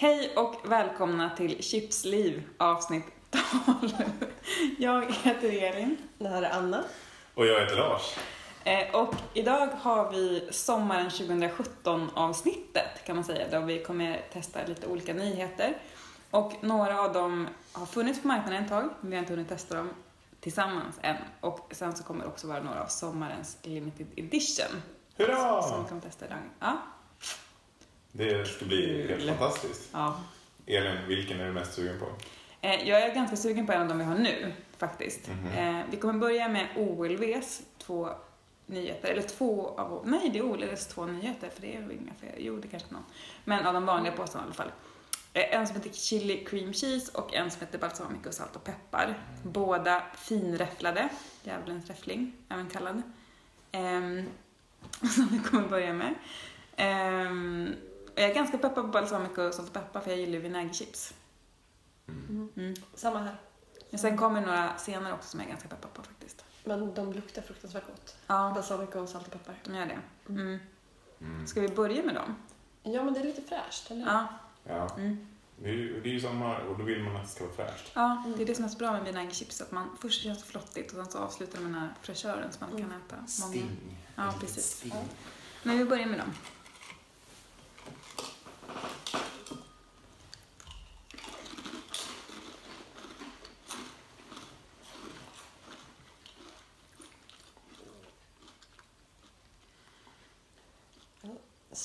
Hej och välkomna till Chipsliv avsnitt 12. Jag heter Elin. Det här är Anna. Och jag heter Lars. Eh, Och idag har vi sommaren 2017 avsnittet kan man säga, där vi kommer testa lite olika nyheter. Och några av dem har funnits på marknaden ett tag, men vi har inte hunnit testa dem tillsammans än. Och sen så kommer det också vara några av sommarens limited edition. Hurra! Som vi kommer testa idag. Ja, Det ska bli helt fantastiskt. ja. Elin, vilken är du mest sugen på? Eh, Jag är ganska sugen på en av dem vi har nu, faktiskt. Mhm. Eh, Vi kommer börja med OLVs två nyheter, eller två av, nej det är OLVs två nyheter, för det är inga fler, jo det kanske är någon. Men av de vanliga påsarna i alla fall. Eh, En som heter chili cream cheese och en som heter balsamico salt och peppar. Båda finräfflade, djävulens räffling, även kallad. Ehm, som vi kommer börja med. Ehm, och jag är ganska peppad på balsamico salt och peppar för jag gillar ju vinägerchips. Mm. Samma här. Men sen kommer några senare också som jag är ganska peppad på faktiskt. Men de luktar fruktansvärt gott. Ja, Balsamico, salt och peppar. de gör det. Mm. Mm. Ska vi börja med dem? Ja, men det är lite fräscht, eller? Ja, Ja, mm. det är, ju, det är ju sommar och då vill man att det ska vara fräscht. ja det är det som är så bra med vinägerchips, att man först känns det flottigt och sen så avslutar det med den här fräschören som man kan äta. Många. Sting. Ja, precis. Sting. Men vi börjar med dem.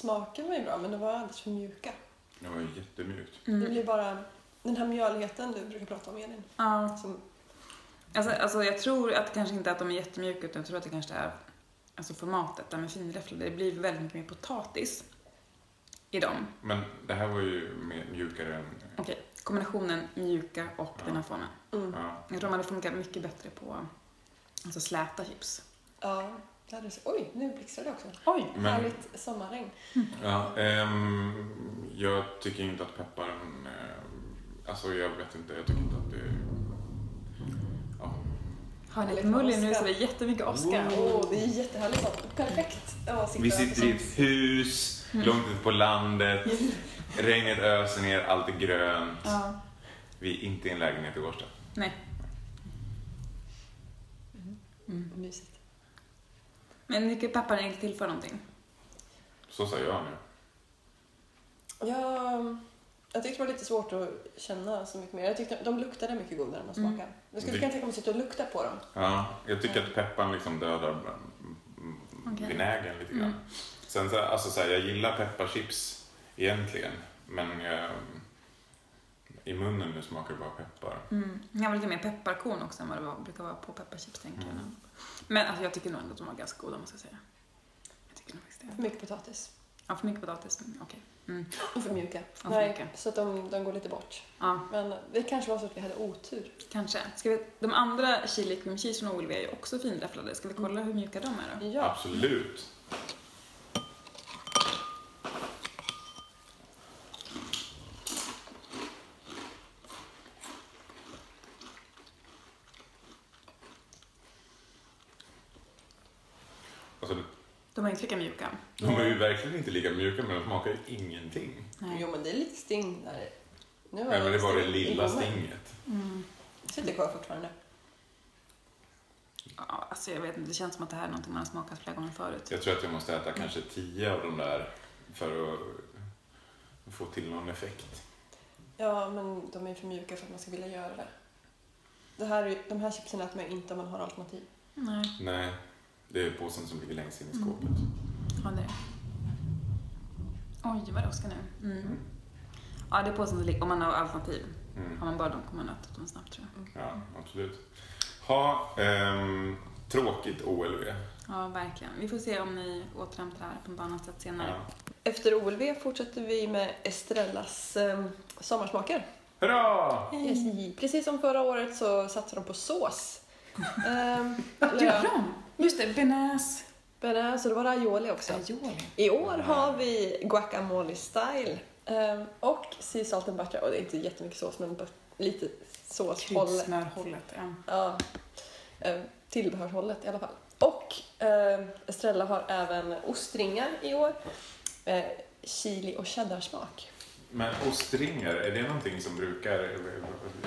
Smaken var ju bra, men de var alldeles för mjuka. Det var ju jättemjukt. Det Mm. blir bara den här mjöligheten du brukar prata om, Elin. Ja, Som, alltså, alltså jag tror att kanske inte att de är jättemjuka utan jag tror att det kanske är alltså formatet, där med finräfflade. Det blir väldigt mycket mer potatis i dem. Men det här var ju mer mjukare än... Okej, kombinationen mjuka och den här formen. mm. Ja. Jag tror man hade funkat mycket bättre på alltså släta chips. Ja, det hade. Oj, nu blixtrar det också. Oj! Men- Härligt sommarregn. Ja, ehm, jag tycker inte att pepparn... Eh, alltså jag vet inte, jag tycker inte att det... Ja. Har ni Lite lite mullig nu så det är jättemycket Oscar. Åh, det är jättehärligt sånt. Perfekt att sitta Vi sitter i ett hus, långt ute på landet. Regnet öser ner, allt är grönt. Ja. Vi är inte i en lägenhet i Årsta. Nej. Mysigt. Men mycket peppar inte tillför någonting. Så sa jag nu. Ja, jag tyckte det var lite svårt att känna så mycket mer. Jag tyckte de luktade mycket godare än de Mm. smakade. Jag skulle kunna tänka mig att sitta och lukta på dem. Ja, jag tycker att pepparn liksom dödar mm, Okej. vinägern lite grann. Mm. Sen så, alltså så här, jag gillar pepparchips egentligen, men jag, i munnen nu smakar det bara peppar. Mm. Jag var lite mer pepparkorn också än vad det var, brukar vara på pepparchips tänker jag. Mm. Men alltså, jag tycker nog ändå att de var ganska goda måste jag säga. Jag tycker nog faktiskt För det. mycket potatis. Ja, för mycket potatis. Okej. Mm. Och för mjuka. för Nej, mjuka. så att de, de går lite bort. Ja, Men det kanske var så att vi hade otur. kanske. Ska vi, de andra chili cream cheese från OLV är ju också finräfflade. Ska vi kolla hur mjuka de är då? Ja. Absolut. Alltså, De är inte lika mjuka. de är ju verkligen inte lika mjuka, men de smakar ingenting. Nej. Jo, men det är lite sting där. Nu Nej, men det var det lilla stinget. Mm. Det sitter kvar fortfarande. Ja, alltså jag vet inte, det känns som att det här är någonting man har smakat flera gånger förut. Jag tror att jag måste äta kanske tio av de där för att få till någon effekt. Ja, men de är för mjuka för att man ska vilja göra det. det här, är- de här chipsen äter man inte om man har alternativ. Nej, Nej, det är påsen som ligger längst in i skåpet. ja det är det. Oj, vad det åskar nu. Mm. Ja, det är påsen som ligger, om man har alternativ. Mm. Har man bara dem kommer man äta dem snabbt tror jag. Ja, absolut. Ha, ehm, tråkigt OLV. Ja, verkligen. Vi får se om ni återhämtar det här på något annat sätt senare. Ja. Efter OLV fortsätter vi med Estrellas eh, sommarsmaker. Hurra! Yes. Precis som förra året så satsar de på sås. Ehm, eller Gör de? Just det, bearnaise. Men, så det var aioli också. Aioli. I år har vi guacamole style ehm, och sea salt and butter. Och det är inte jättemycket sås men lite såshållet. Kryddsmörhållet, ja. Ja, eh, tillbehörshållet i alla fall. Och eh, Estrella har även ostringar i år. Eh, chili och cheddarsmak. Men ostringar, är det någonting som brukar...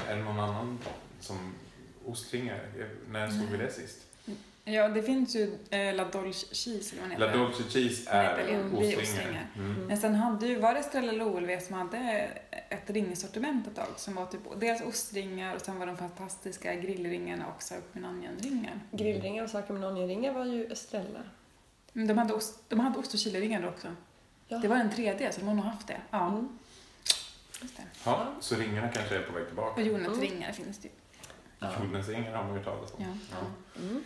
Är det någon annan som... Ostringar, när såg vi det sist? Ja, det finns ju eh, La Dolce Cheese, eller vad den La heter. Dolce Cheese är heter ostringar. ostringar. Mm. Men sen hade ju, var det Estrella eller OLW som hade ett ringsortiment ett tag som var typ dels ostringar och sen var de fantastiska grillringarna och Saucony-ringar. Grillringar och Sarkaminonien-ringar var ju Estrella. Men de hade ost, de hade ost och chiliringar då också. Ja. Det var den tredje, så de har nog haft det. Ja, Mm. just det. Ja, så ringarna kanske är på väg tillbaka. Och jordnötsringar finns det ju. Ja. Jordnötsringar har man ju talat om. Ja. Ja. Mm.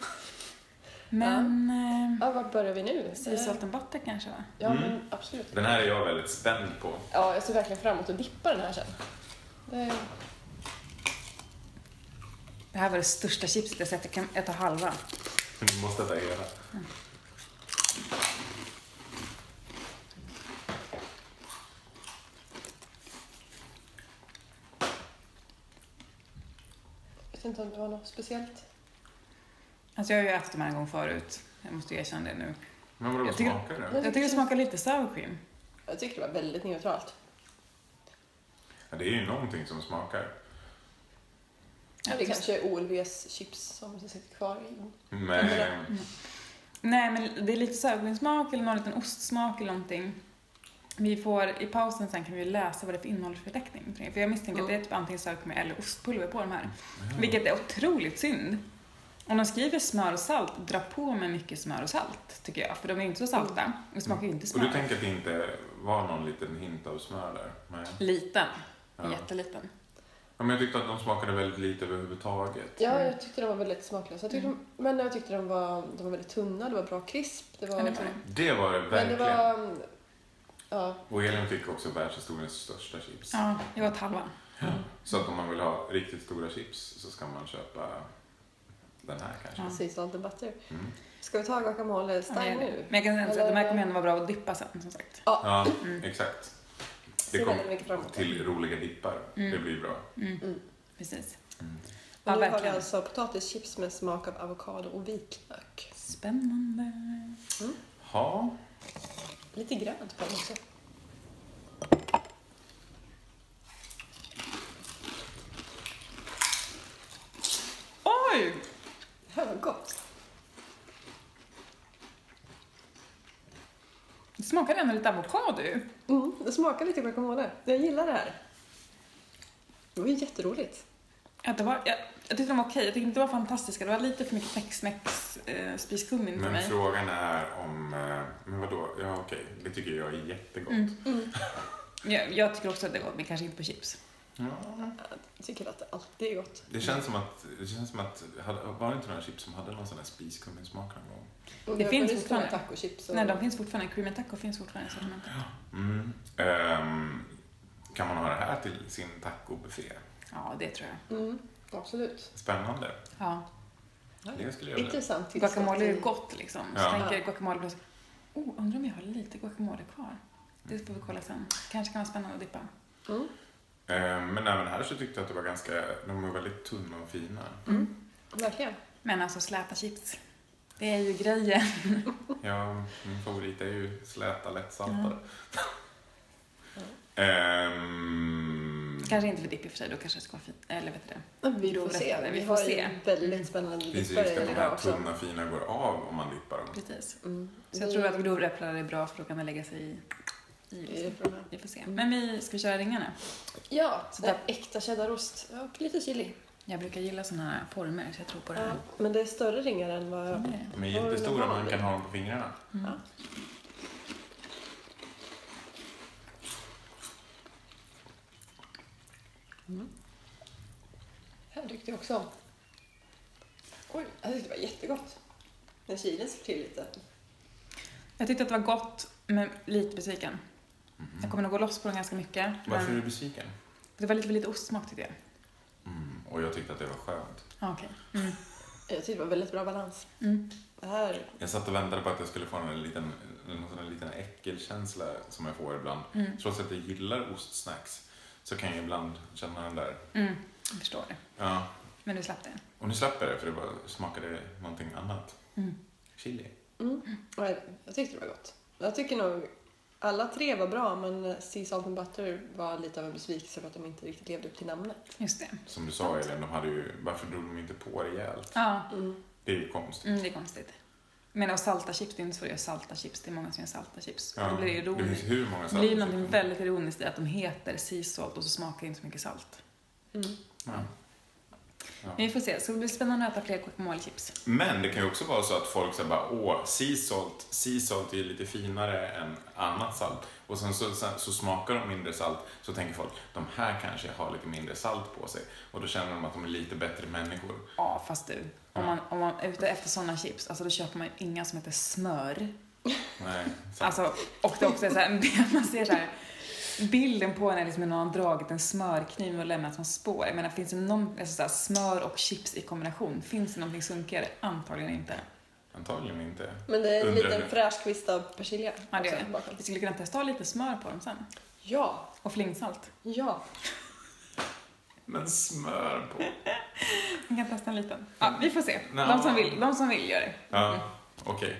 Men... Ja. Ja, vart börjar vi nu? Sea salt and butter kanske va? Ja, Mm. men absolut. Den här är jag väldigt spänd på. Ja, jag ser verkligen fram emot att dippa den här sen. Det, Det här var det största chipset jag sett. Jag, kan, jag tar halva. Du måste äta hela. jag vet inte om det var något speciellt. Alltså jag har ju ätit de här en gång förut. Jag måste erkänna det nu. Men vadå, Jag tycker- smakar det? Jag tycker det smakar lite sour cream. Jag tycker det var väldigt neutralt. Ja, det är ju någonting som smakar. Ja, det kanske är OLVs chips som sitter kvar i. Men, Nej, men det är lite sour cream-smak eller någon liten ostsmak eller någonting. Vi får, i pausen sen kan vi läsa vad det är för innehållsförteckning. För jag misstänker att det är typ antingen sour cream eller ostpulver på de här. Vilket är otroligt synd. Om de skriver smör och salt, dra på med mycket smör och salt, tycker jag. För de är ju inte så salta. De smakar ju inte och smör. du tänker att det inte var någon liten hint av smör där? Nej. Liten. Ja. Jätteliten. Ja, men jag tyckte att de smakade väldigt lite överhuvudtaget. Ja, jag tyckte de var väldigt smaklösa. Jag tyckte de, men jag tyckte de var, de var väldigt tunna, det var bra krisp. Det var, Ja, det var Det var det men verkligen. det var... Ja, Och Elin fick också världshistoriens största chips. Ja, jag åt halva. Så att om man vill ha riktigt stora chips så ska man köpa den här kanske. Ja. precis, salt and butter. Mm. Ska vi ta Ja, är det. nu? Men jag kan säga att de här kommer ändå vara bra att dippa sen, som sagt. Ja, Mm. exakt. Det väldigt mycket fram kom emot till roliga dippar. Mm. Det blir bra. Precis. Mm. Ja, Och nu har vi verkligen. alltså potatischips med smak av avokado och vitlök. Spännande. Ja, Lite grönt på den också. Oj! Det här var gott. Det smakar ändå lite avokado. Mm, det smakar lite guacamole. Jag gillar det här. Det var ju jätteroligt. Ja, det var, jag, jag tyckte de var okej. Jag tyckte inte det var fantastiska. Det var lite för mycket tex-mex eh, spiskummin för men mig. frågan är om... eh, Men vadå? Ja, okej. Det tycker jag är jättegott. Mm. Jag, jag tycker också att det är gott, men kanske inte på chips. Ja. Jag tycker att det alltid är gott. Det känns som att... Det känns som att var det inte några chips som hade någon sån där spiskumminsmak någon gång? Och Det har finns fortfarande. tacochips. Och... Nej, de finns fortfarande. Cream and taco finns fortfarande i sortimentet. Mm. Ehm, kan man ha det här till sin tacobuffé? Ja, det tror jag. Mm, absolut. Spännande. Ja. Det skulle jag. Intressant tillskott Guacamole är gott liksom. Så Ja. tänker jag guacamole. Oh, undrar om jag har lite guacamole kvar. Det får vi kolla sen. Kanske kan vara spännande att dippa. Mm. Ehm, men även här så tyckte jag att det var ganska... De var väldigt tunna och fina. Verkligen. Men alltså släta chips. Det är ju grejen. Ja, min favorit är ju släta, lättsaltade. Mm. Ehm, Kanske inte för dipp i och för sig, då kanske det ska vara fint. Eller vet du det? Vi får Grovrättade, se. vi får se. väldigt spännande finns ju risk att de idag här också. tunna fina går av om man dippar dem. Precis. Mm. Så jag tror att grovräpplare är bra för då kan den lägga sig i... i liksom. Vi får se. Men vi ska köra ringarna. Ja, Så där- äkta cheddarost och lite chili. Jag brukar gilla såna här former så jag tror på det Ja, här. men det är större ringar än vad... Ja. De är jättestora, man kan ha dem på fingrarna. Mm. Ja. Här tyckte jag också om. Oj, jag tyckte det var jättegott. När chilin slår till lite. Jag tyckte att det var gott, men lite besviken. Jag kommer nog gå loss på den ganska mycket. Varför är Men du besviken? det var lite för lite ostsmak tyckte jag. Mm. Och jag tyckte att det var skönt. Ah, Okej. Mm. Jag tyckte det var väldigt bra balans. Mm. Det här... Jag satt och väntade på att jag skulle få en liten, en sån här liten äckelkänsla som jag får ibland. Mm. Trots att jag gillar ostsnacks så kan jag ibland känna den där. Mm. Jag förstår det. Ja. Men du slapp det. Och nu släpper det för det bara smakade någonting annat. Mm. Chili. Mm. Jag, jag tyckte det var gott. Jag tycker nog Alla tre var bra, men Sea Salt and Butter var lite av en besvikelse för att de inte riktigt levde upp till namnet. Just det. Som du sa Elin, de hade ju, varför drog de inte på rejält? Ja, Mm. Det är ju konstigt. mm, det är konstigt. Men och salta chips, det är inte så att göra salta chips. Det är många som gör salta chips. Ja, Då blir det det finns ironiskt. hur många Det salta blir något chips. väldigt ironiskt i att de heter sea salt och så smakar det inte så mycket salt. Mm. Ja. Men vi får se, så det blir spännande att äta fler guacamolechips. Men det kan ju också vara så att folk säger bara åh, sea salt, sea salt är ju lite finare än annat salt. Och sen så, sen så smakar de mindre salt, så tänker folk de här kanske har lite mindre salt på sig. Och då känner de att de är lite bättre människor. Ja, fast du. Om man, om man är ute efter sådana chips, alltså då köper man inga som heter smör. Nej, sant. Alltså, och det också är så här, man ser så här, bilden på när liksom någon har dragit en smörkniv och lämnat som spår. Jag menar, finns det någon, alltså så här, smör och chips i kombination, finns det någonting sunkigare? Antagligen inte. Antagligen inte. Men det är en Undrar liten hur- fräsch kvist av persilja. Ja, det är också det. bakom. Vi skulle kunna testa lite smör på dem sen. Ja, Och flingsalt. ja. Men smör på. Vi kan testa en liten. Ja, vi får se. De som vill, de som vill gör det. Ja, okej.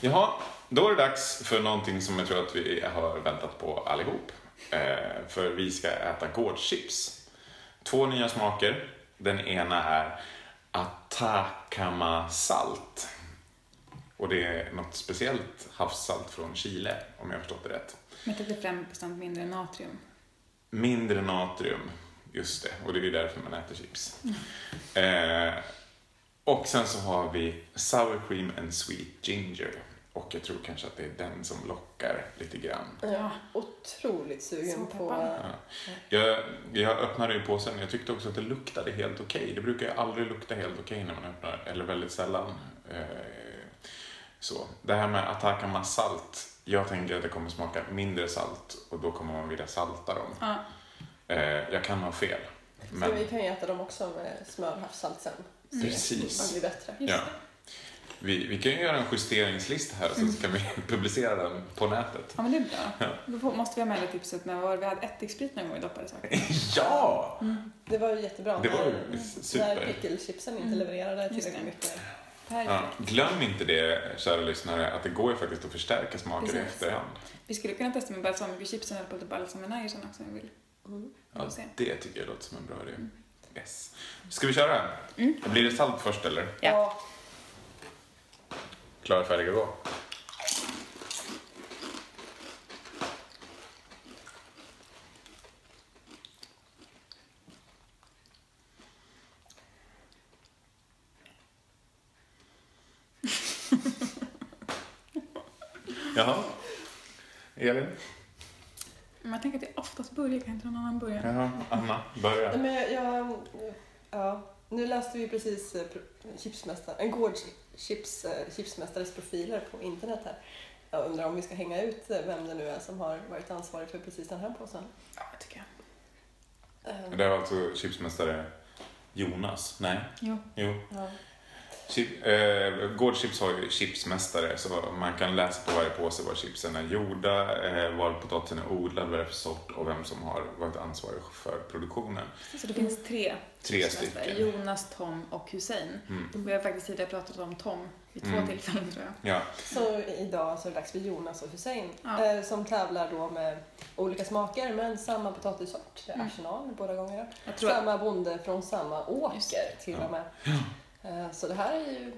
Jaha, då är det dags för någonting som jag tror att vi har väntat på allihop. Eh, för vi ska äta gårdschips. Två nya smaker. Den ena är Atacama salt. Och det är något speciellt havssalt från Chile, om jag har förstått det rätt. Med 35% mindre natrium. Mindre natrium, just det. Och det är ju därför man äter chips. Eh, och sen så har vi sour cream and sweet ginger. Och jag tror kanske att det är den som lockar lite grann. Är otroligt Så sugen på... peppad. Jag, jag öppnade ju påsen jag tyckte också att det luktade helt okej. Det brukar ju aldrig lukta helt okej när man öppnar, eller väldigt sällan. Eh, så. Det här med Atacama salt. Jag tänker att det kommer smaka mindre salt och då kommer man vilja salta dem. Ja, Eh, jag kan ha fel. Så Men vi kan ju äta dem också med smör och havssalt sen. Så Precis. Det blir bättre. just Ja. Vi, vi kan ju göra en justeringslista här så kan vi publicera den på nätet. Ja, men det är bra. Då får- måste vi ha med det tipset med vad vi hade ättiksprit någon gång i doppade saker. Ja! Det var ju jättebra Det var ju när, när super. picklechipsen inte Mm. levererade tillräckligt mycket. Ja, glöm inte det, kära lyssnare, att det går ju faktiskt att förstärka smaker i efterhand. Vi skulle kunna testa med balsamicochipsen eller på lite balsaminersen också om vi vill. Mm. Ja, det tycker jag låter som en bra idé. Yes. Ska vi köra? Mm. Blir det salt först eller? Ja. Klara, färdiga, gå. Jaha. Elin? Men jag tänker att jag oftast börjar, kan inte någon annan börja? Jaha. Anna, börja. Nej, Men jag, jag, ja, nu läste vi precis eh, pro- chipsmästare, en gårdschips, eh, chipsmästares profiler på internet här. Jag undrar om vi ska hänga ut eh, vem det nu är som har varit ansvarig för precis den här påsen. Ja, det tycker jag. Det var alltså chipsmästare Jonas? Nej? Jo. Jo. Ja. Chip, eh, Gårdchips har ju chipsmästare så man kan läsa på varje påse var chipsen är gjorda, eh, var potatisen är odlad, vad det är för sort och vem som har varit ansvarig för produktionen. Så det finns tre Tre stycken. Jonas, Tom och Hussein. Mm. Vi har faktiskt tidigare pratat om Tom vid två Mm. tillfällen tror jag. Ja, Så idag så är det dags för Jonas och Hussein Ja. eh, som tävlar då med olika smaker men samma potatissort. Det är Mm. Arsenal båda gångerna. Jag tror att, Samma bonde från samma Just åker till Ja. och med. Eh, Så det här är ju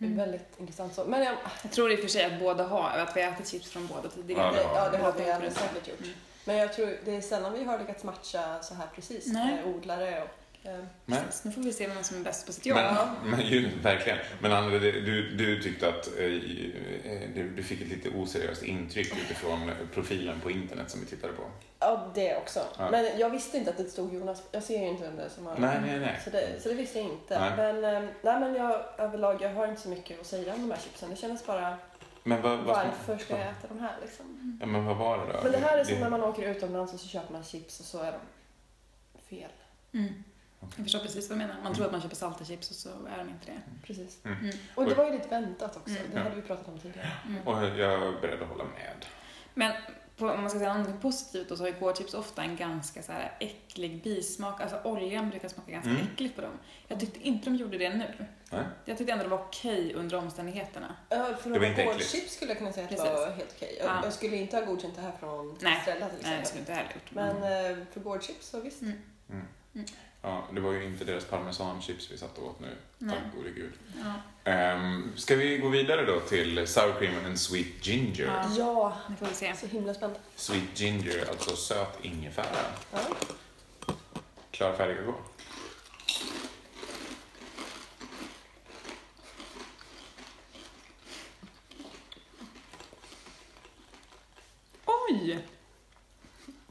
Mm. väldigt intressant. Så, men jag, jag tror i och för sig att båda har, att vi har ätit chips från båda tidigare. Ja, det, ja, det har vi säkert gjort. Mm. Men jag tror det är sällan vi har lyckats matcha så här precis Nej. med odlare och eh, men, Precis, nu får vi se vem som är bäst på sitt jobb. men, men ju, verkligen. Men Anna, det- du, du tyckte att eh, eh, du, du fick ett lite oseriöst intryck utifrån profilen på internet som vi tittade på. ja, det också. Ja. Men jag visste inte att det stod Jonas. Jag ser ju inte vem det är som har Nej, nej, nej. Så det, så det visste jag inte. Nej. Men, eh, nej, men jag, överlag, jag har inte så mycket att säga om de här chipsen. Det kändes bara, Men vad, vad, varför ska jag äta de här liksom? ja, men vad var det då? Men det här är som när man åker utomlands och så köper man chips och så är de fel. Mm. Jag förstår precis vad du menar. Man tror att man köper salta chips och så är de inte det. Precis. Mm. Mm. Och det var ju lite väntat också. Mm. Det hade vi pratat om tidigare. Mm. Och jag är beredd att hålla med. Men på, om man ska säga något positivt då, så har ju gårdchips ofta en ganska så här äcklig bismak. Alltså oljan brukar smaka ganska Mm. äckligt på dem. Jag tyckte inte de gjorde det nu. Nej. Jag tyckte ändå det var okej under omständigheterna. Ja, för Det var att inte äckligt. gårdchips skulle jag kunna säga att det var helt okej. Jag, Ja. jag skulle inte ha godkänt det här från Nej. Estrella till Nej, det exempel. skulle jag inte heller gjort. Men eh, för gårdchips så visst. Mm. Ja, det var ju inte deras parmesanchips vi satt och åt nu. Nej. Tack gode gud. Ja. Um, ska vi gå vidare då till sour cream and sweet ginger? Ja. Ja, Det får vi se. så himla spänd. Sweet ginger, alltså söt ingefära. Ja. Klar, färdig att gå. Oj!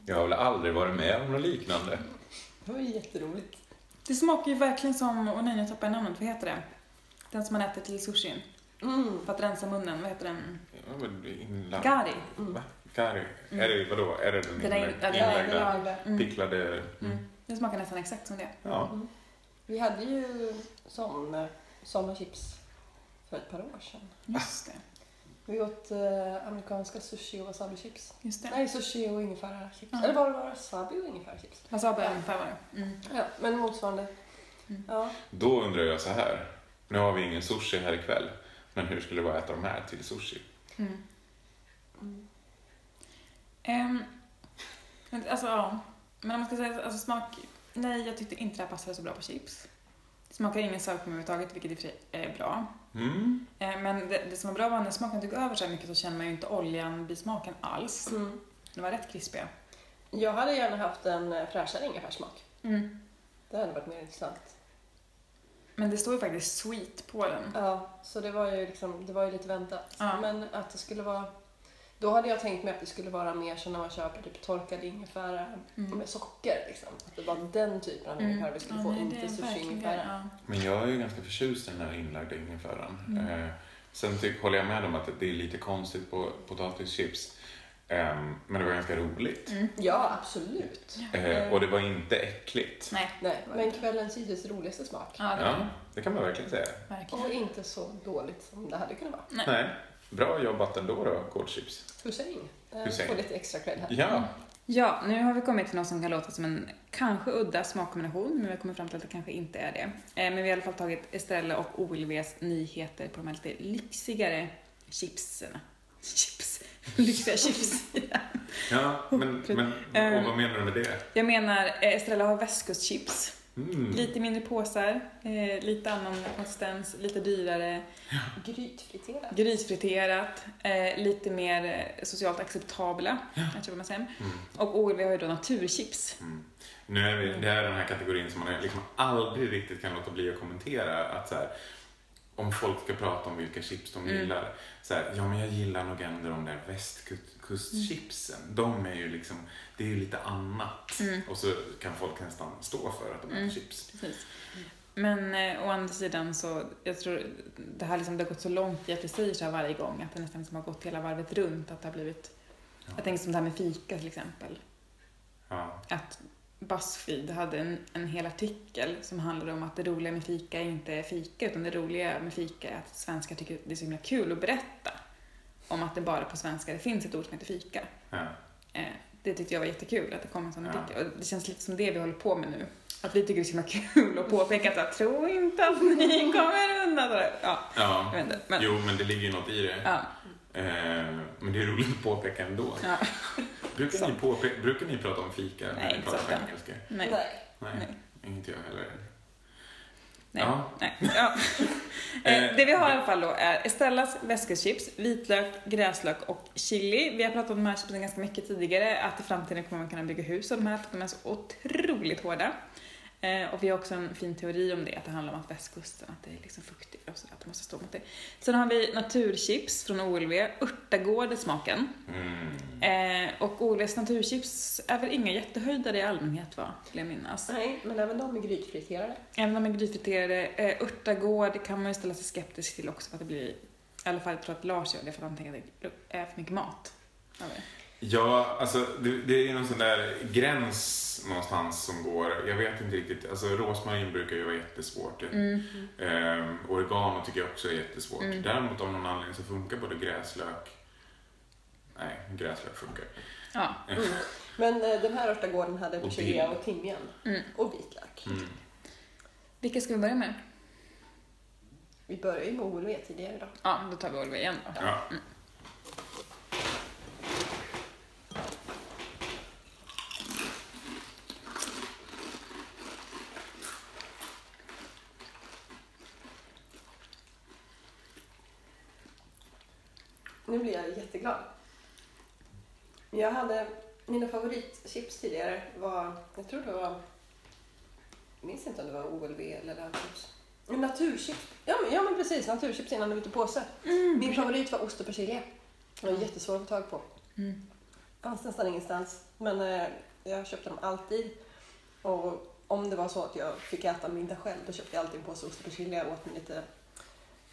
Jag har väl aldrig varit med om något liknande. Det var ju jätteroligt. Det smakar ju verkligen som, och nej nu tappar jag namnet, vad heter det? Den som man äter till sushin. Mm. För att rensa munnen, vad heter den? Inlagd- Gari. Va? Gari? Är det, vadå? Är det den Den inlagda, inlagda inlagda. Mm. picklade? Mm. Mm. Det smakar nästan exakt som det. Ja. Mm. Vi hade ju sån, såna chips för ett par år sedan. Just det. Vi åt eh, amerikanska sushi och wasabi-chips. Just det. Nej, sushi och ingefära-chips. Ja. Eller var det wasabi och ingefära-chips? Wasabi ungefär var det. Mm. Ja, men motsvarande. Mm. Ja. Då undrar jag så här. Nu har vi ingen sushi här ikväll. Men hur skulle det vara att äta de här till sushi? Mm. Mm. Men alltså ja. Men om man ska säga alltså, smak. Nej, jag tyckte inte det här passade så bra på chips. Det smakar ingen cream överhuvudtaget, vilket i är bra. Mm. Eh, Men det, det som var bra var när smaken tog över så mycket så känner man ju inte oljan bismaken alls. Mm. De var rätt krispiga. Jag hade gärna haft en eh, fräschare ingefärssmak. Mm. Det hade varit mer intressant. Men det står ju faktiskt sweet på den. Ja, så det var ju, liksom, det var ju lite väntat. Ja. Men att det skulle vara... Då hade jag tänkt mig att det skulle vara mer som när man köper typ torkad ingefära Mm. med socker. Liksom. Att det var den typen av ingefära vi skulle Ja, få, nej, inte sushi-ingefära. ja. Men jag är ju ganska förtjust i den här inlagda ingefäran. Mm. Eh, sen tyck, håller jag med om att det är lite konstigt på potatischips. Ehm, men det var ganska roligt. Mm. Ja, absolut. Eh, och det var inte äckligt. Nej, Nej, men kvällens hittills roligaste smak. ja, det Ja, det. det kan man verkligen säga. Verkligen. Och inte så dåligt som det hade kunnat vara. Nej. Nej, bra jobbat ändå då, gårdchips. Hussein. Eh, Hussein. Får lite extra cred här. Ja, Ja, nu har vi kommit till något som kan låta som en kanske udda smakkombination, men vi har kommit fram till att det kanske inte är det. Eh, Men vi har i alla fall tagit Estrella och OLVs nyheter på de här lite lyxigare chipsen. Chips. Lyxiga chips. ja men, men Ehm. och vad menar du med det? Jag menar, eh, Estrella har västkustchips. Mm. Lite mindre påsar, eh, lite annan konsistens, lite dyrare, Grytfriterat. grisfriterat, eh, lite mer eh, socialt acceptabla, kanske vad man säger. Mm. Och OLV har ju då naturchips. Mm. Nu är vi, det är den här kategorin som man liksom aldrig riktigt kan låta bli att kommentera. Att så här, om folk ska prata om vilka chips de Mm. gillar. Så här, ja, men jag gillar nog ändå de där västkustchipsen. De är ju liksom, det är ju lite annat. Mm. Och så kan folk nästan stå för att de äter Mm. chips. Precis. Men eh, å andra sidan så, jag tror det här liksom, det har gått så långt i att vi säger så här varje gång att det nästan liksom har gått hela varvet runt. Att det har blivit, Ja. jag tänker som det här med fika till exempel. Ja. Att Buzzfeed hade en, en hel artikel som handlade om att det roliga med fika är inte fika utan det roliga med fika är att svenskar tycker det är så himla kul att berätta om att det bara på svenska det finns ett ord som heter fika. Ja. Eh, det tyckte jag var jättekul att det kom en sån Ja. artikel. Och det känns lite som det vi håller på med nu. Att vi tycker det är så himla kul att påpeka att jag tror inte att ni kommer undan. Ja, ja. jag vet inte. Men, Jo, men det ligger ju något i det. ja, Eh, men det är roligt att påpeka ändå. ja, Brukar, ni, påpe- brukar ni prata om fika när Nej, ni inte pratar så på engelska? nej, Nej. Nej, Nej. inte jag heller. nej, Ja. nej. Ja. Eh, det vi har i alla fall då är Estellas väskchips, vitlök, gräslök och chili. Vi har pratat om de här chipsen ganska mycket tidigare, att i framtiden kommer man kunna bygga hus av de här, för att de är så otroligt hårda. Eh, och vi har också en fin teori om det, att det handlar om att västkusten, att det är liksom fuktigt och sådär, att det måste stå mot det. Sen har vi naturchips från OLV, örtagård är smaken. Mm. Eh, och OLVs naturchips är väl inga jättehöjdare i allmänhet va, vill jag minnas. Nej, men även de är grytfriterade. Även de är grytfriterade, eh, örtagård kan man ju ställa sig skeptisk till också för att det blir, i alla fall jag tror att Lars gör det för att han tänker att det är för mycket mat. Ja, alltså det, det är någon sån där gräns någonstans som går. Jag vet inte riktigt. Alltså rosmarin brukar ju vara jättesvårt. Mm. Ehm, oregano tycker jag också är jättesvårt. Mm. Däremot av någon anledning så funkar både gräslök... Nej, gräslök funkar. Ja. Men eh, den här örtagården hade persilja och timjan. Mm. Och vitlök. Mm. Vilka ska vi börja med? Vi började ju med OLV tidigare idag. Ja, då tar vi Oliver igen då. Ja. Nu blir jag jätteglad. Jag hade mina favoritchips tidigare var, jag tror det var, jag minns inte om det var OLV eller Landchips. Naturchips. Ja men, ja men precis, naturchips innan de bytte påse. Min favorit var ost och persilja. Det var jättesvår att få tag på. Mm. Fanns nästan ingenstans. Men eh, jag köpte dem alltid. Och om det var så att jag fick äta middag själv då köpte jag alltid en påse ost och persilja och åt med lite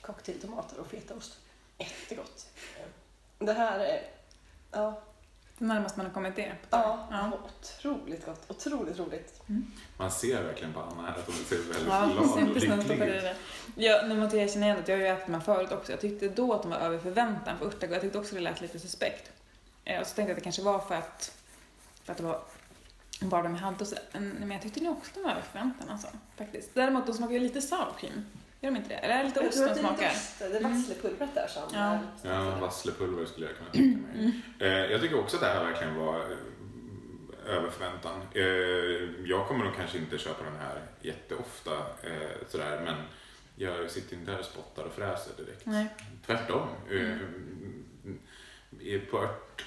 cocktailtomater och fetaost. Jättegott. Det här är, ja, Det närmaste man har kommit det. ja, Ja. otroligt gott. Otroligt roligt. Man ser verkligen på Anna här att hon ser väldigt Ja, glad och lycklig ut. Ja, nu måste jag erkänna igen att jag har ju ätit de här förut också. Jag tyckte då att de var över förväntan på örtagård. Jag tyckte också det lät lite suspekt. Eh, Och så tänkte jag att det kanske var för att, för att det var bara de jag hade och så. Men men jag tyckte nog också att de var över förväntan alltså. Faktiskt. Däremot de smakar ju lite sour cream. Gör de inte det? Eller är det lite ost de lite smakar? ost, det är vasslepulvret där som Ja. är- Ja, vasslepulver skulle jag kunna tänka mig. Eh, jag tycker också att det här verkligen var eh, över förväntan. Eh, jag kommer nog kanske inte köpa den här jätteofta eh, sådär, men jag sitter inte här och spottar och fräser direkt. Nej. Tvärtom. Eh, i- på ört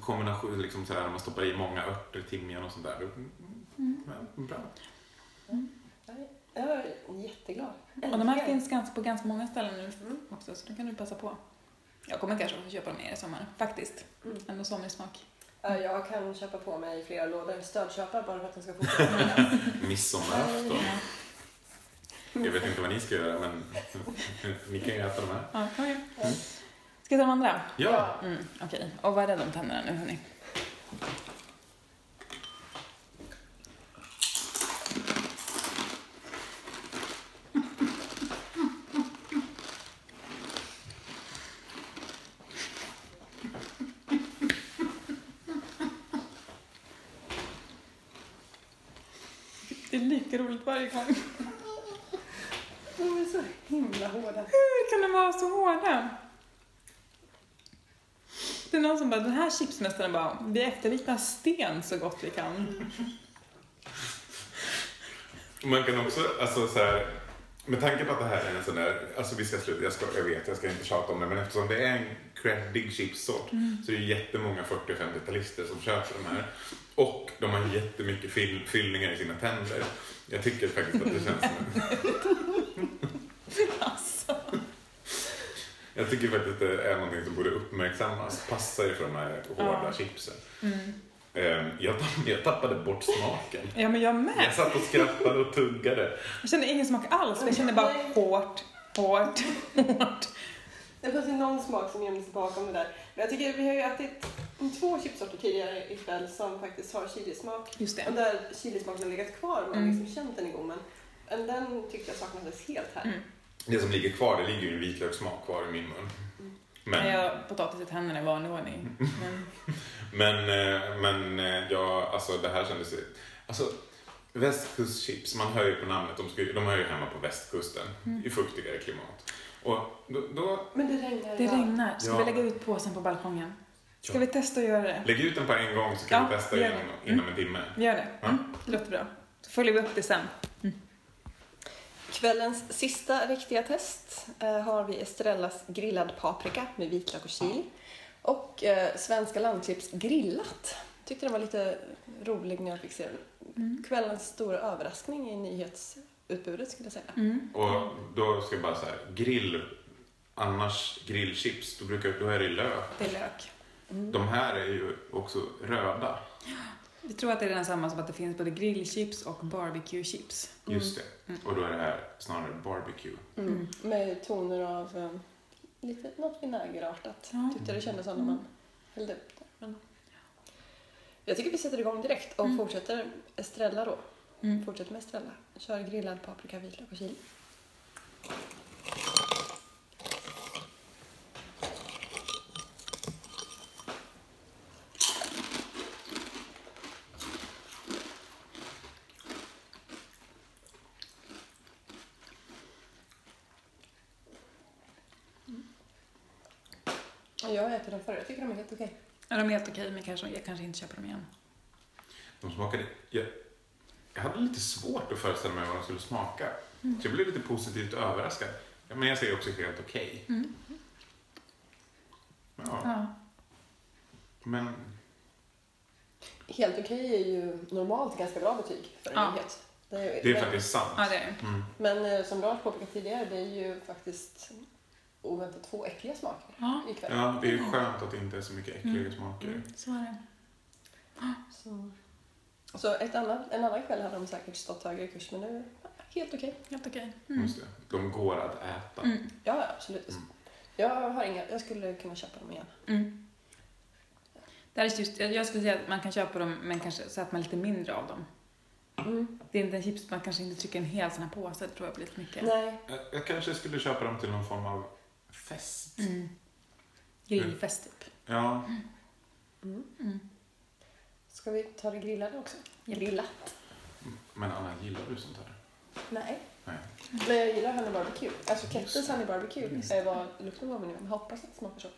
kombination, liksom sådär, när man stoppar i många örter, timjan och sånt där. Mm. Ja, bra. Jag är jätteglad. Och de här finns ganska, på ganska många ställen nu också, så då kan du passa på. Jag kommer kanske att köpa dem mer i sommar, faktiskt. Mm. Ändå sommarsmak. Ja, Jag kan köpa på mig flera lådor stödköpar bara för att de ska fortsätta. Midsommarafton. Jag vet inte vad ni ska göra, men ni kan ju äta de här. Ja, kan vi göra. Ska jag ta de andra? Ja, Mm, Okej, och var rädd om tänderna nu hörni. Är lika roligt varje gång. De är så himla hårda. Hur kan de vara så hårda? Det är någon som bara, den här chipsmästaren bara, vi efterliknar sten så gott vi kan. man kan också, alltså så här, med tanke på att det här är en sån där, alltså vi ska sluta, jag, ska, jag vet, jag ska inte tjata om det, men eftersom det är en creddig chipssort så är det jättemånga 40 och 50-talister som köper de här. Och de har jättemycket fyll, fyllningar i sina tänder. Jag tycker faktiskt att det känns som Alltså. Jag tycker faktiskt att det är någonting som borde uppmärksammas. Passar ju för de här hårda Ja. chipsen. Mm. Ehm, Jag, tappade, jag tappade bort smaken. Ja, men jag med. Jag satt och skrattade och tuggade. Jag kände ingen smak alls, jag kände bara hårt, hårt, hårt. Det fanns ju någon smak som gömde sig bakom det där. Men jag tycker vi har ju ätit två chipsorter tidigare ikväll som faktiskt har chilismak. Just Och det. där chilismaken har legat kvar och man har Mm. liksom känt den i gommen. Men den tyckte jag saknades helt här. Mm. Det som ligger kvar, det ligger ju en vitlökssmak kvar i min mun. Men... Men, Jag har potatis i tänderna i vanlig ordning. Men, men, eh, men eh, ja, alltså det här kändes ju... Alltså, västkustchips, man hör ju på namnet, de, ska, ju- de hör ju hemma på västkusten i fuktigare klimat. Och då, då Men det regnar det regnar. Ska Ja. vi lägga ut påsen på balkongen? Ska Ja. vi testa att göra det? lägg ut den på en gång så kan Ja, vi testa det. inom en timme. Gör det. Ja. Mm, det låter bra. Så följer vi upp det sen. Kvällens sista riktiga test eh, har vi Estrellas grillad paprika med vitlök och chili. Och eh, Svenska landchips grillat. Tyckte den var lite rolig när jag fick se den. Mm. Kvällens stora överraskning i nyhetsutbudet skulle jag säga. Mm. Och då ska jag bara säga, grill, annars grillchips, då, brukar, då är det lök. Det är lök. De här är ju också röda. Vi tror att det är den samma som att det finns både grillchips och barbecue-chips. Just det. Och då är det här snarare barbecue. Mm. Med toner av eh, lite, något vinägerartat. Ja. Tyckte det kändes som när man hällde upp det. Men... Jag tycker vi sätter igång direkt och Mm. fortsätter Estrella då. Mm. Fortsätter med Estrella. Kör grillad paprika, vitlök och chili. Jag har ätit dem förut, jag tycker de är helt okej. Ja, de är helt okej, men kanske, jag kanske inte köper dem igen. De smakade... Jag, jag hade lite svårt att föreställa mig vad de skulle smaka. Så jag blev lite positivt överraskad. Men jag säger också helt okej. Mm. Ja, Ja. men Helt okej är ju normalt ganska bra betyg för en Ja. nyhet. Det är, det är faktiskt sant. ja, det är. Mm. Men eh, som Lars påpekat tidigare, det är ju faktiskt oväntat två äckliga smaker Ja, ikväll. Ja, det är skönt att det inte är så mycket äckliga smaker. mm, så är det. Så, så ett annat, en annan kväll hade de säkert stått högre i kurs, men nu helt okej. Helt okej. Mm. Just det. De går att äta. Mm. Ja, absolut. Mm. Jag har inga, jag skulle kunna köpa dem igen. Mm. Det är just, jag skulle säga att man kan köpa dem, men kanske så att man lite mindre av dem. Mm. Det är inte en chips, man kanske inte trycker en hel sån här påse, det tror jag blir lite mycket. Nej, Jag, jag kanske skulle köpa dem till någon form av fest. Mm. Grillfest typ. Ja, mm. Mm. ska vi ta det grillade också? Grillat? men Anna, gillar du sånt här? Nej. Nej. Men jag gillar honey barbecue. Alltså Kettles honey barbecue. Eh, vad lukten var nu, men jag hoppas att det smakar så.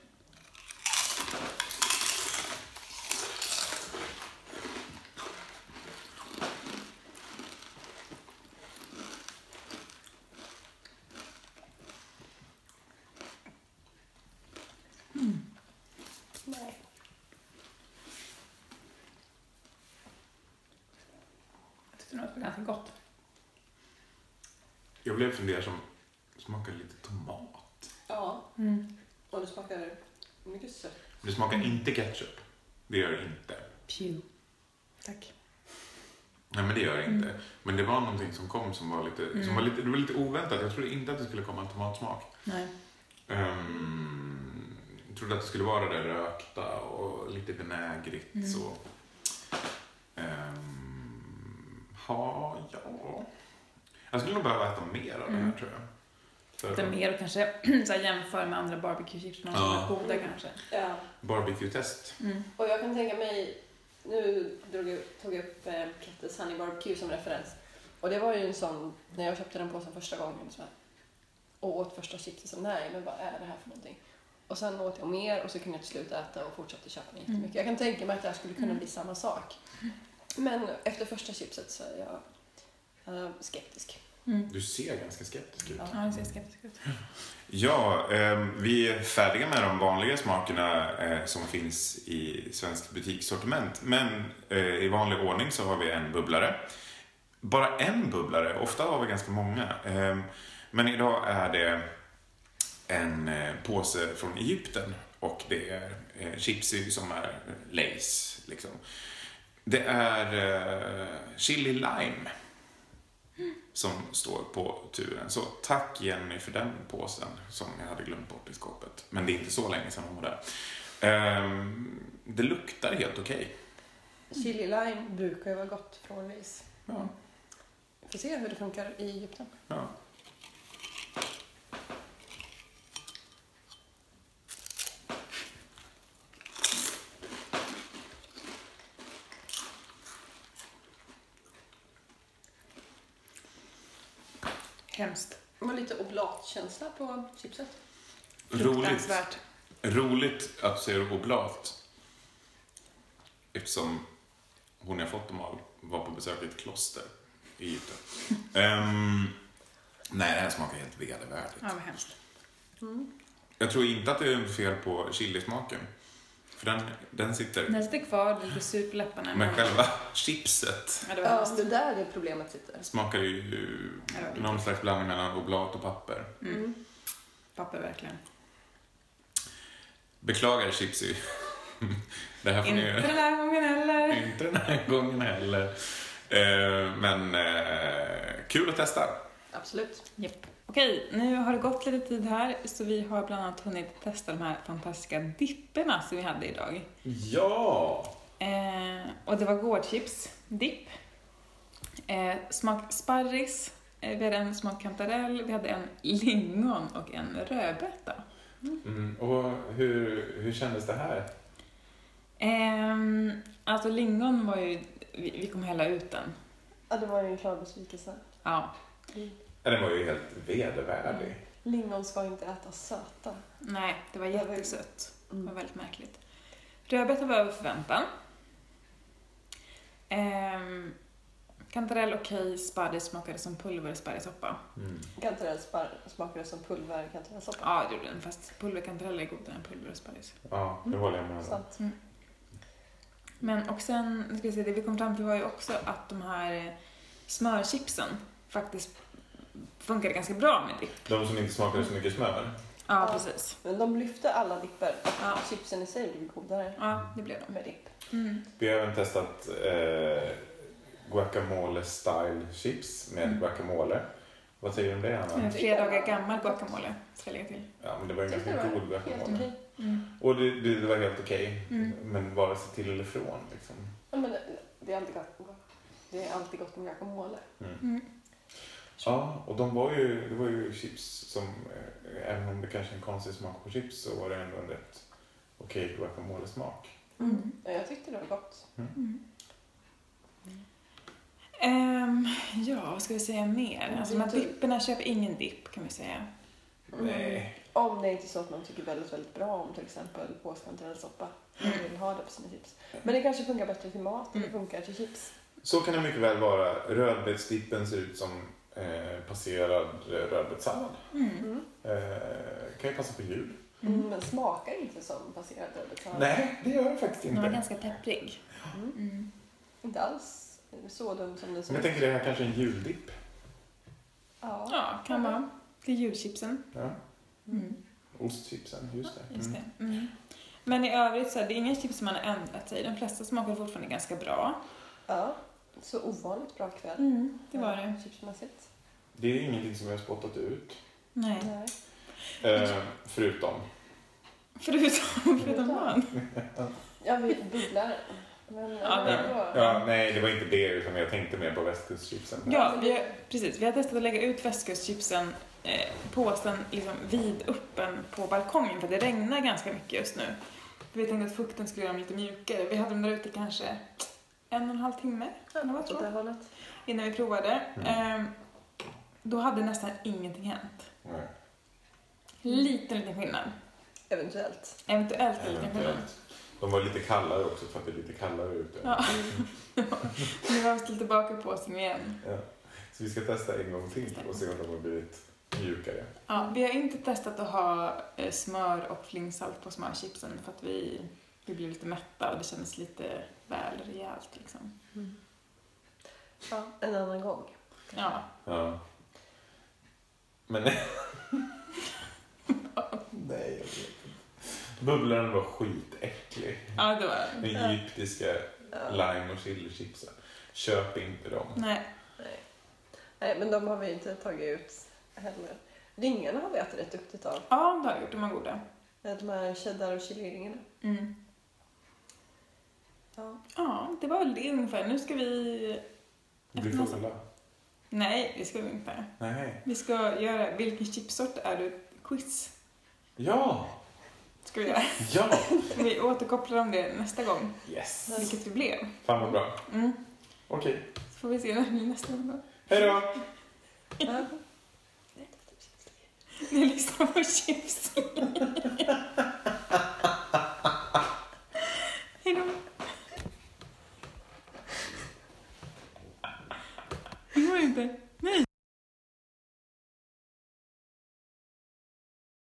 Nej. Jag tyckte nog att det var ganska gott. Jag blev fundersam. Smakar lite tomat. Ja, Mm. och det smakar mycket sött. Det smakar inte ketchup. Det gör det inte. Pew. Tack. Nej, men det gör det inte. Men det var någonting som kom som var lite, som Mm. var lite, det var lite oväntat. Jag trodde inte att det skulle komma en tomatsmak. Nej. Um, jag trodde att det skulle vara det där rökta och lite vinägrigt Mm. så. Um, ha, ja. Jag skulle nog behöva äta mer av det här Mm. tror jag. För Lite mer och kanske så här, jämför med andra barbecue-chips, någon som Ja. är goda kanske. Ja. Barbecue-test. Mm. Och jag kan tänka mig, nu drog jag, tog jag upp eh, Kettles Honey Barbecue som referens. Och det var ju en sån, när jag köpte den påsen första gången så här, och åt första chipsen så nej men vad är det här för någonting? Och sen åt jag mer och så kunde jag till slut äta och fortsatte köpa den jättemycket. Jag kan tänka mig att det här skulle kunna Mm. bli samma sak. Men efter första chipset så är jag eh, skeptisk. Mm. Du ser ganska skeptisk ut. Ja. Ja, det ser skeptiskt ut. Ja, ehm, vi är färdiga med de vanliga smakerna eh, som finns i svenskt butikssortiment. Men eh, i vanlig ordning så har vi en bubblare. Bara en bubblare, ofta har vi ganska många. Ehm, men idag är det en eh, påse från Egypten och det är eh, chipsy som är Lays. Liksom. Det är eh, chili lime som står på turen. Så tack Jenny för den påsen som jag hade glömt bort i skåpet. Men det är inte så länge sedan hon var där. Ehm, det luktar helt okej. Chili lime brukar ju vara gott från Lays. Ja, Får se hur det funkar i Egypten. ja. Hemskt. Det var lite oblatkänsla på chipset. Roligt, roligt att du säger oblat. Eftersom hon jag fått dem av var på besök i ett kloster i Egypten. Ehm, nej, det här smakar helt vedervärdigt. Ja, vad hemskt. Jag tror inte att det är fel på chilismaken. För den, den sitter... Den sitter kvar, lite sur på läpparna. Men själva chipset Ja, det var Ja, det där är problemet sitter. smakar ju Ja, det var någon slags blandning mellan oblat och papper. Mm. Papper verkligen. Beklagar chipsy. Det här får ni Inte den här gången heller. inte den här gången heller. Eh, men eh, kul att testa. Absolut. Japp. Okej, nu har det gått lite tid här så vi har bland annat hunnit testa de här fantastiska dipperna som vi hade idag. Ja! Eh, och det var gårdchips, dipp, eh, smak sparris, eh, vi hade en smak kantarell, vi hade en lingon och en rödbeta. Mm, och hur, hur kändes det här? Ehm, alltså lingon var ju, vi, vi kommer hälla ut den. Ja, det var ju en klar besvikelse. Ja, Ja, Den var ju helt vedervärdig. Lingon ska inte äta söta. nej, det var jättesött. Det Mm. var väldigt märkligt. Rödbetor var över förväntan. Ehm, kantarell okej, sparris smakade som pulversparrissoppa. Mm. Kantarell spar- smakade som pulver kantarellsoppa. Ja, det gjorde den, fast pulverkantarell är godare än pulversparris. Ja, det håller jag med om. Sant. Men och sen, ska vi se, det vi kom fram till var ju också att de här smörchipsen faktiskt funkade ganska bra med dipp. De som inte smakade så mycket smör. Ja, Ja. precis. Men de lyfte alla dipper och Ja. chipsen i sig blev godare Ja, det blev de. med dipp. Mm. Vi har även testat eh, guacamole style chips med Mm. guacamole. Vad säger du om det Anna? En tre dagar gammal guacamole, ska jag lägga till. Ja, men det var ju ganska det var god Helt guacamole. okej. Mm. Och det, det, det var helt okej. Mm. Men vare sig till eller från liksom. Ja, men det- det är alltid gott. Det är alltid gott med guacamole. Mm. Ja, och de var ju, det var ju chips som, eh, även om det kanske är en konstig smak på chips så var det ändå en rätt okej guacamole-smak. Mm. Ja, jag tyckte det var gott. Mm. Ehm, ja, vad ska vi säga mer? Alltså de här dipperna köper ingen dipp kan vi säga. Mm. Nej. Om det är inte så att man tycker väldigt, väldigt bra om till exempel påskantarellsoppa. Man vill ha det på sina chips. Men det kanske funkar bättre till mat än det Mm. funkar till chips. Så kan det mycket väl vara. Rödbetsdippen ser ut som eh, passerad eh, rödbetssallad. Mm. Mm. Eh, kan ju passa på jul. Mm. Men smakar inte som passerad rödbetssallad. Nej, det gör det faktiskt Den var inte. ganska pepprig. Mm. Mm. Inte alls så dum som den ser Men jag tänker det här kanske är en juldipp. Ja. Ja, kan vara. Det är julchipsen. Ja. Mm. Ostchipsen, just det. Just Mm. det. Mm. Men i övrigt så är det inga chips som man har ändrat sig. De flesta smakar fortfarande ganska bra. Så ovanligt bra kväll. Mm, det var det. Chipsmässigt. Det är ingenting som jag har spottat ut. Nej. Eh, förutom. Förutom, förutom vad? Ja, vi bubblar. Men, Ja, men. Ja, nej, det var inte det utan jag tänkte mer på västkustchipsen. Ja, vi har, precis. Vi har testat att lägga ut västkustchipsen, eh, påsen liksom vidöppen på balkongen för det regnar ganska mycket just nu. Vi tänkte att fukten skulle göra dem lite mjukare. Vi hade dem där ute kanske en och en halv timme Ja, åt det hållet. innan vi provade. Mm. Eh, då hade nästan ingenting hänt. Nej, Liten, liten skillnad. Eventuellt. Eventuellt en liten skillnad. De var lite kallare också för att det är lite kallare ute. Ja. Nu har vi ställt tillbaka påsen igen. Ja. Så vi ska testa en gång till och se om de har blivit mjukare. Ja, vi har inte testat att ha eh, smör och flingsalt på smörchipsen för att vi, vi blev lite mätta och det kändes lite väl rejält liksom. Ja, en annan gång. Ja, Ja. Men... Nej, jag vet inte. Bubblaren var skitäcklig. ja det var Den egyptiska Ja. lime och chilichipsen. Köp inte dem. Nej, Nej. Nej, men de har vi inte tagit ut heller. Ringarna har vi ätit rätt duktigt av. ja det har jag gjort, de var goda. De här cheddar och chili-ringarna. Mm. Ja. Ja, det var väl det ungefär. Nu ska vi... Blir fulla. Nej, det ska vi inte. Nej. Vi ska göra vilken chipsort är du? Quiz Ja! ska vi göra. Ja! Vi återkopplar om det nästa gång, Yes! vilket vi blev. Fan vad bra. Mm. Okej. Så får vi se när det blir nästa gång. Hej då! Ni lyssnar på chips.